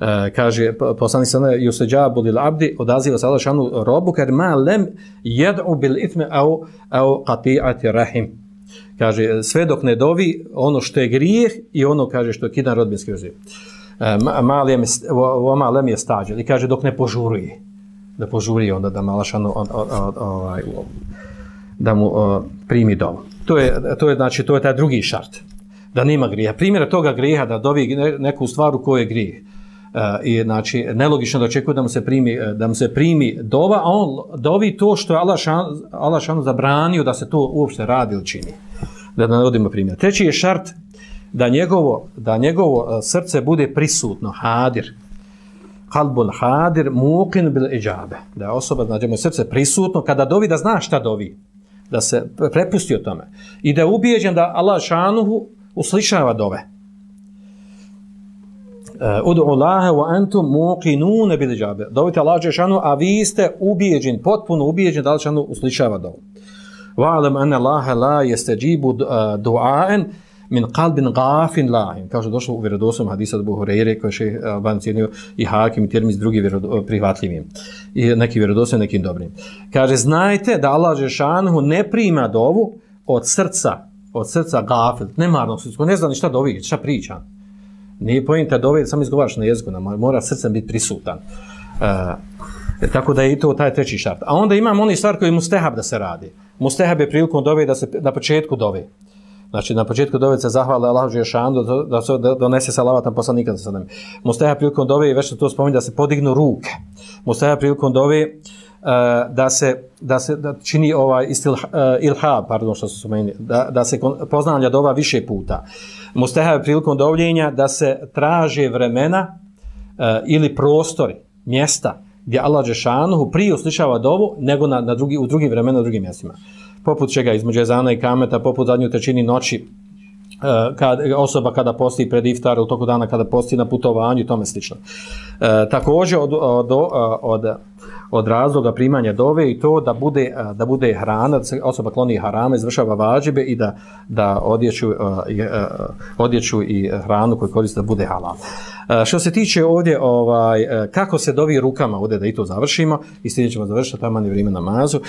E, kaže poslanik sa ne yusajabu lil abdi odaziva se Allah šanu robu kad ma lem yad'u bil ithmi au au qati'ati rahim kaže sve dok ne dovi ono što je grijeh i ono kaže što je kidan rodbinski vezi e, ma wa ma lem yastajil i kaže dok ne požuruje da požuri onda da malašanu ovaj da mu primi dom. To je to je znači to je taj drugi šart da nema grijeha. Primjer toga grijeha da dovi neku stvar u kojoj je grijeh. Eh, i znači nelogično da očekuje da mu se primi eh, da mu se primi dova a on dovi to što je Allah šan, Allah šan zabranio da se to uopšte radi ili čini. Da navodimo primjer. Treći je šart da njegovo da njegovo eh, srce bude prisutno hadir. Kalbun hadir muqin bil ijabe da je osoba znači mu srce prisutno kada dovi da zna šta dovi da se prepusti o tome. I da je ubijeđen da Allah šanuhu uslišava dove. Eh, udu Allahe wa antum muqinun bil džabe. Dovite Allah Đešanu, a vi ste ubijeđeni, potpuno ubijeđeni da Đešanu uslišava dovu. Wa alam anna Allah la yastajibu eh, du'an min qalbin gafin lahin. Kao što došlo u vjerodostojnom hadisu od Buhureyre, koje je eh, van cijenio i Hakim i Tirmiz drugi eh, prihvatljivim. I neki vjerodostojni, nekim dobrim. Kaže, znajte da Allah Đešanu ne prima dovu od srca, od srca gafil, nemarnog srca, ne zna ni šta dovi, šta priča. Nije pojenta da ovaj ove izgovaraš na jeziku, na, mora srcem biti prisutan. E, tako da je i to taj treći šart. A onda imam oni stvar koji mustehab da se radi. Mustehab je prilikom dove da se na početku dove. Znači, na početku dove se zahvala Allahu Žešanu da, da se da donese salavat na poslanika sa. Mustehab prilikom dove već se to spominje da se podignu ruke. Mustehab prilikom dove uh, E, da se da se da čini ovaj istil e, uh, ilha, pardon što se meni da, da se poznanja dova više puta. Uh, je prilikom dovljenja da se traže vremena uh, ili prostori, mjesta gdje Allah Đešanuhu prije uslišava dovu nego na, na drugi, u drugim vremena u drugim mjestima. Poput čega između Ezana i Kameta, poput zadnju trećini noći, kad, osoba kada posti pred iftar ili toku dana kada posti na putovanju i tome slično. E, također od, od, od, od od razloga primanja dove i to da bude da bude hrana, da se osoba kloni harame, izvršava vađibe i da da odjeću, odjeću i hranu koju koriste da bude halal. Što se tiče ovdje ovaj kako se dovi rukama ovdje da i to završimo i sljedeće ćemo završiti tamo je vrijeme namazu.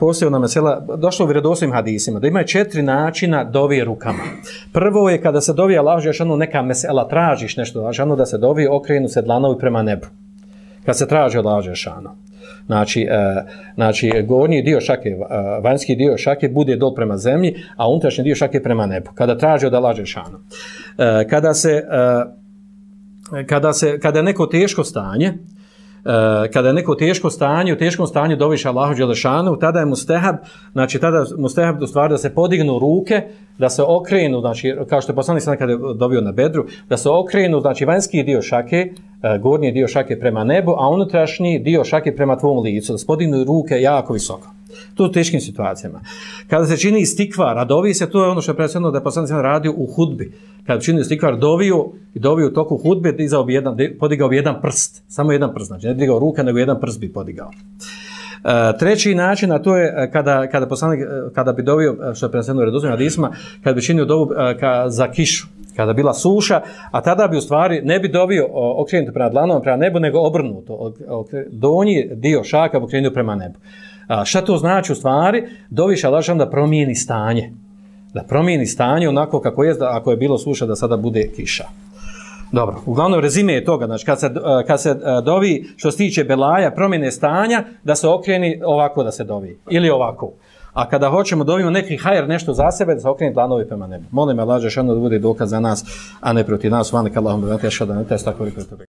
Poslije nam mesela došlo u vjerodostojnim hadisima da ima četiri načina dovi rukama. Prvo je kada se dovi Allah ono neka mesela tražiš nešto, ono da se dovi okrenu se dlanovi prema nebu kad se traži od lađe Đelešanu. Znači, e, znači, gornji dio šake, e, vanjski dio šake bude dol prema zemlji, a unutrašnji dio šake prema nebu. Kada traži od lađe Đelešanu. E, kada se, e, kada se, kada je neko teško stanje, Eh, kada je neko teško stanje, u teškom stanju doviš Allahu Đelešanu, tada je mustehab, znači tada mustehab u stvari da se podignu ruke, da se okrenu, znači kao što je poslanik sada kada je dobio na bedru, da se okrenu, znači vanjski dio šake, eh, gornji dio šake prema nebu, a unutrašnji dio šake prema tvom licu, da se podignu ruke jako visoko. To u teškim situacijama. Kada se čini istikvar, a dovi se, to je ono što je predstavljeno da je poslanik radio u hudbi. Kada čini istikvar, doviju i doviju toku hudbe, dizao bi jedan, podigao bi jedan prst. Samo jedan prst, znači ne digao ruka, nego jedan prst bi podigao. Uh, treći način, a to je e, kada, kada, poslanik, e, kada bi dovio, što je predstavljeno u redozim hadisma, kada bi činio dovu uh, ka, za kišu, kada bila suša, a tada bi u stvari ne bi dobio okrenuto prema dlanom, prema nebu, nego obrnuto. Donji dio šaka bi okrenuo prema nebu. A šta to znači u stvari? Doviš Allahšan da promijeni stanje. Da promijeni stanje onako kako je, da, ako je bilo suša, da sada bude kiša. Dobro, uglavnom rezime je toga, znači kad se, kad se dovi što se tiče belaja, promjene stanja, da se okreni ovako da se dovi. Ili ovako. A kada hoćemo dovimo neki hajer nešto za sebe, da se okreni planovi prema nebu. Molim Allah, da bude dokaz za nas, a ne protiv nas. Vanik Allahum, da ne tešao da ne tešao tako